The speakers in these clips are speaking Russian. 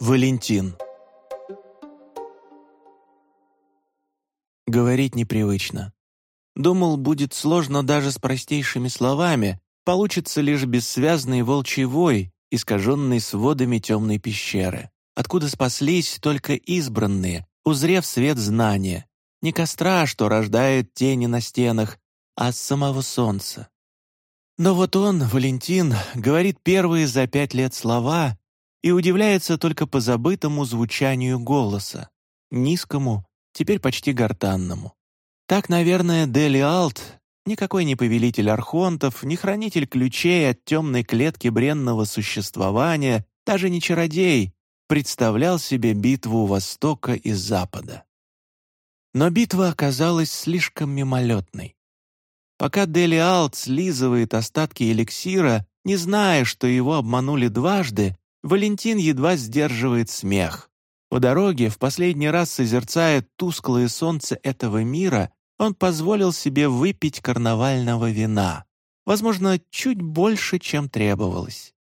Валентин Говорить непривычно. Думал, будет сложно даже с простейшими словами, получится лишь бессвязный волчий вой, искаженный сводами темной пещеры, откуда спаслись только избранные, узрев свет знания, не костра, что рождает тени на стенах, а самого солнца. Но вот он, Валентин, говорит первые за пять лет слова и удивляется только по забытому звучанию голоса, низкому, теперь почти гортанному. Так, наверное, Дели Алт, никакой не повелитель архонтов, не хранитель ключей от темной клетки бренного существования, даже не чародей, представлял себе битву Востока и Запада. Но битва оказалась слишком мимолетной. Пока Дели Алт слизывает остатки эликсира, не зная, что его обманули дважды, Валентин едва сдерживает смех. По дороге, в последний раз созерцая тусклое солнце этого мира, он позволил себе выпить карнавального вина. Возможно, чуть больше, чем требовалось.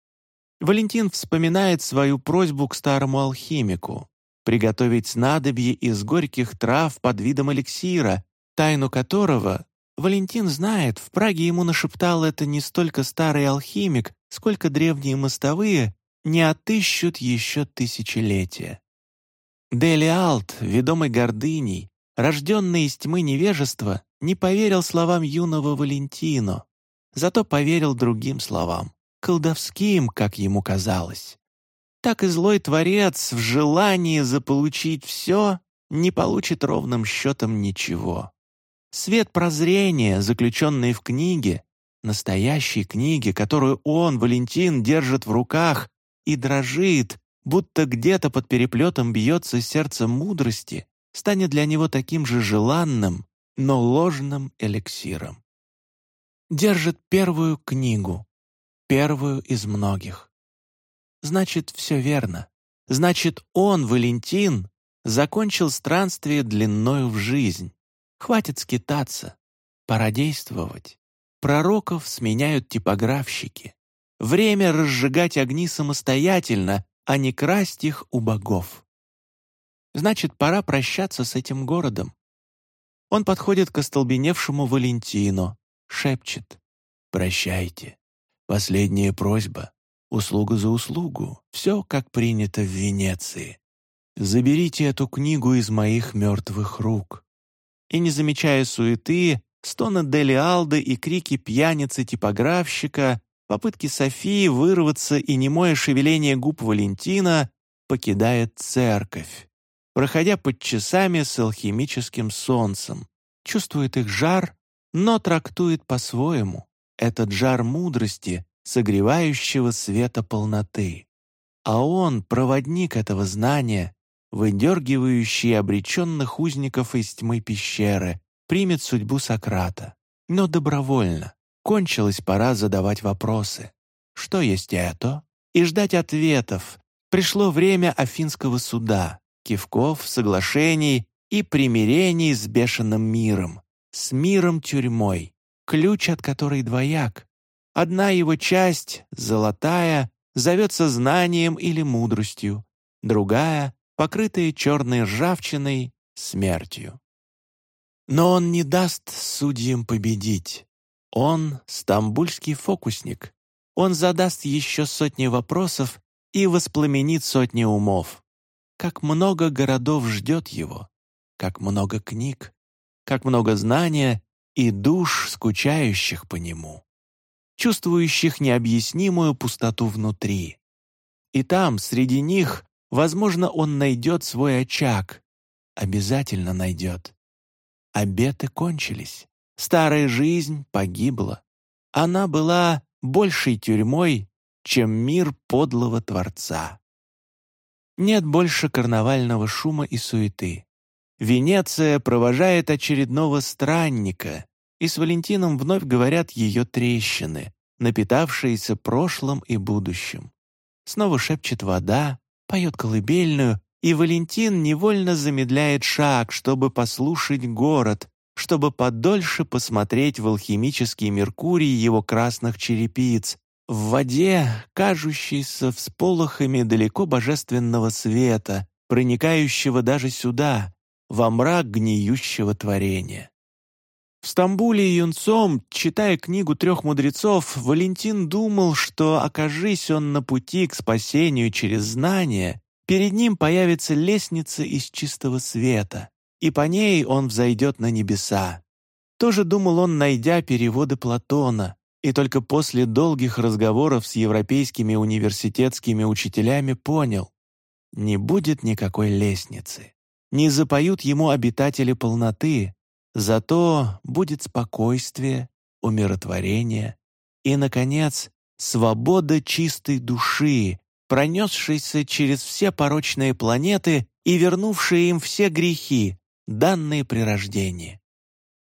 Валентин вспоминает свою просьбу к старому алхимику приготовить снадобье из горьких трав под видом эликсира, тайну которого Валентин знает, в Праге ему нашептал это не столько старый алхимик, сколько древние мостовые не отыщут еще тысячелетия. Дели Алт, ведомый гордыней, рожденный из тьмы невежества, не поверил словам юного Валентино, зато поверил другим словам, колдовским, как ему казалось. Так и злой творец в желании заполучить все не получит ровным счетом ничего. Свет прозрения, заключенный в книге, настоящей книге, которую он, Валентин, держит в руках и дрожит, будто где-то под переплетом бьется сердце мудрости, станет для него таким же желанным, но ложным эликсиром. Держит первую книгу, первую из многих. Значит, все верно. Значит, он, Валентин, закончил странствие длиною в жизнь. Хватит скитаться, пора действовать. Пророков сменяют типографщики. Время разжигать огни самостоятельно, а не красть их у богов. Значит, пора прощаться с этим городом. Он подходит к остолбеневшему Валентину, шепчет. «Прощайте. Последняя просьба. Услуга за услугу. Все, как принято в Венеции. Заберите эту книгу из моих мертвых рук». И, не замечая суеты, стоны Дели Алды и крики пьяницы-типографщика, попытки Софии вырваться и немое шевеление губ Валентина покидает церковь проходя под часами с алхимическим солнцем, чувствует их жар, но трактует по-своему этот жар мудрости, согревающего света полноты. А он — проводник этого знания, выдергивающий обреченных узников из тьмы пещеры, примет судьбу Сократа. Но добровольно. Кончилась пора задавать вопросы. Что есть это? И ждать ответов. Пришло время Афинского суда кивков, соглашений и примирений с бешеным миром, с миром-тюрьмой, ключ от которой двояк. Одна его часть, золотая, зовется знанием или мудростью, другая, покрытая черной ржавчиной, смертью. Но он не даст судьям победить. Он — стамбульский фокусник. Он задаст еще сотни вопросов и воспламенит сотни умов. Как много городов ждет его, как много книг, как много знания и душ, скучающих по нему, чувствующих необъяснимую пустоту внутри. И там, среди них, возможно, он найдет свой очаг, обязательно найдет. Обеты кончились, старая жизнь погибла. Она была большей тюрьмой, чем мир подлого Творца. Нет больше карнавального шума и суеты. Венеция провожает очередного странника, и с Валентином вновь говорят ее трещины, напитавшиеся прошлым и будущим. Снова шепчет вода, поет колыбельную, и Валентин невольно замедляет шаг, чтобы послушать город, чтобы подольше посмотреть в алхимический Меркурий его красных черепиц, в воде, кажущейся всполохами далеко божественного света, проникающего даже сюда, во мрак гниющего творения. В Стамбуле юнцом, читая книгу трех мудрецов, Валентин думал, что, окажись он на пути к спасению через знание, перед ним появится лестница из чистого света, и по ней он взойдет на небеса. Тоже думал он, найдя переводы Платона, и только после долгих разговоров с европейскими университетскими учителями понял, не будет никакой лестницы. Не запоют ему обитатели полноты, зато будет спокойствие, умиротворение и, наконец, свобода чистой души, пронесшейся через все порочные планеты и вернувшие им все грехи, данные при рождении.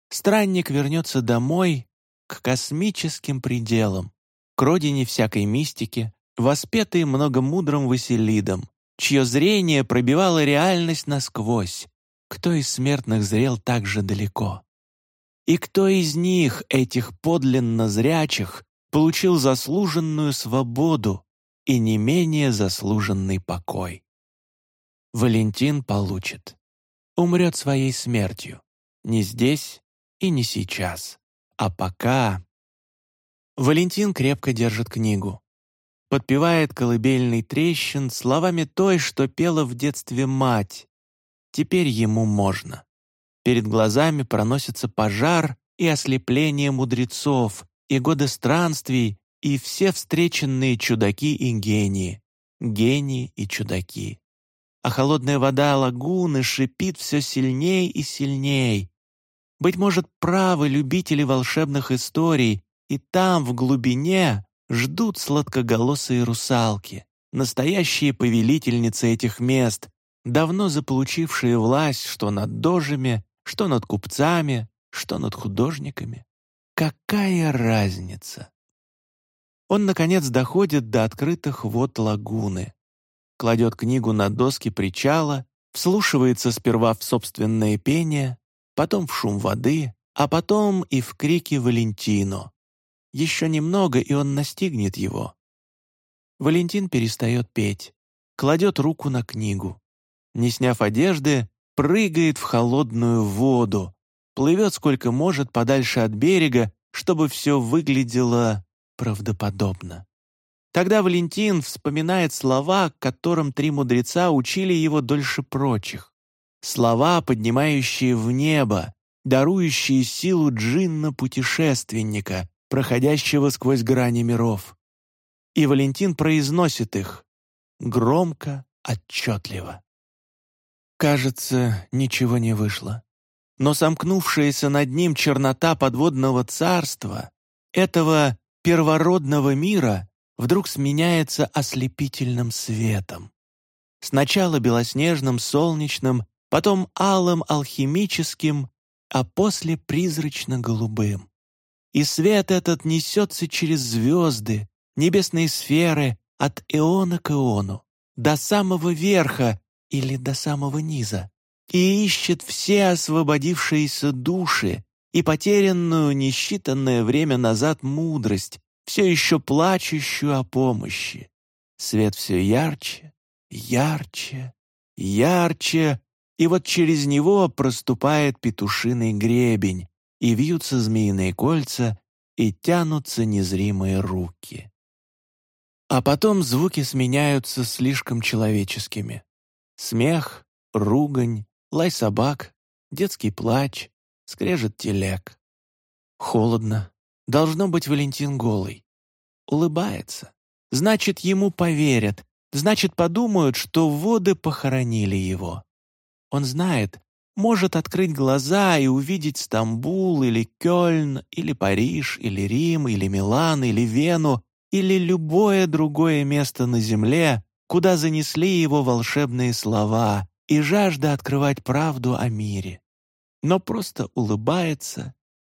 Странник вернется домой к космическим пределам, к родине всякой мистики, воспетый многомудрым Василидом, чье зрение пробивало реальность насквозь. Кто из смертных зрел так же далеко? И кто из них, этих подлинно зрячих, получил заслуженную свободу и не менее заслуженный покой? Валентин получит. Умрет своей смертью. Не здесь и не сейчас. А пока... Валентин крепко держит книгу подпевает колыбельный трещин словами той, что пела в детстве мать. Теперь ему можно. Перед глазами проносится пожар и ослепление мудрецов, и годы странствий, и все встреченные чудаки и гении, гении и чудаки. А холодная вода лагуны шипит все сильней и сильней. Быть может, правы любители волшебных историй, и там, в глубине, ждут сладкоголосые русалки, настоящие повелительницы этих мест, давно заполучившие власть что над дожами, что над купцами, что над художниками. Какая разница? Он, наконец, доходит до открытых вод лагуны, кладет книгу на доски причала, вслушивается сперва в собственное пение, потом в шум воды, а потом и в крики Валентино, еще немного, и он настигнет его. Валентин перестает петь, кладет руку на книгу. Не сняв одежды, прыгает в холодную воду, плывет сколько может подальше от берега, чтобы все выглядело правдоподобно. Тогда Валентин вспоминает слова, которым три мудреца учили его дольше прочих. Слова, поднимающие в небо, дарующие силу джинна-путешественника, проходящего сквозь грани миров. И Валентин произносит их громко, отчетливо. Кажется, ничего не вышло. Но сомкнувшаяся над ним чернота подводного царства, этого первородного мира, вдруг сменяется ослепительным светом. Сначала белоснежным, солнечным, потом алым, алхимическим, а после призрачно-голубым. И свет этот несется через звезды, небесные сферы, от эона к эону, до самого верха или до самого низа, и ищет все освободившиеся души и потерянную несчитанное время назад мудрость, все еще плачущую о помощи. Свет все ярче, ярче, ярче, и вот через него проступает петушиный гребень, и вьются змеиные кольца, и тянутся незримые руки. А потом звуки сменяются слишком человеческими. Смех, ругань, лай собак, детский плач, скрежет телег. Холодно. Должно быть Валентин голый. Улыбается. Значит, ему поверят. Значит, подумают, что воды похоронили его. Он знает, может открыть глаза и увидеть Стамбул или Кёльн, или Париж, или Рим, или Милан, или Вену, или любое другое место на земле, куда занесли его волшебные слова и жажда открывать правду о мире. Но просто улыбается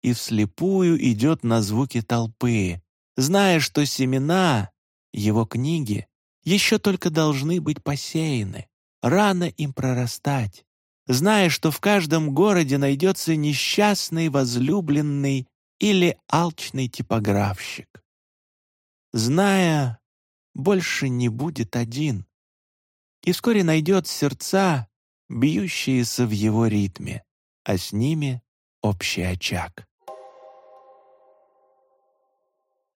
и вслепую идет на звуки толпы, зная, что семена, его книги, еще только должны быть посеяны, рано им прорастать зная, что в каждом городе найдется несчастный возлюбленный или алчный типографщик. зная, больше не будет один. И вскоре найдет сердца, бьющиеся в его ритме, а с ними общий очаг.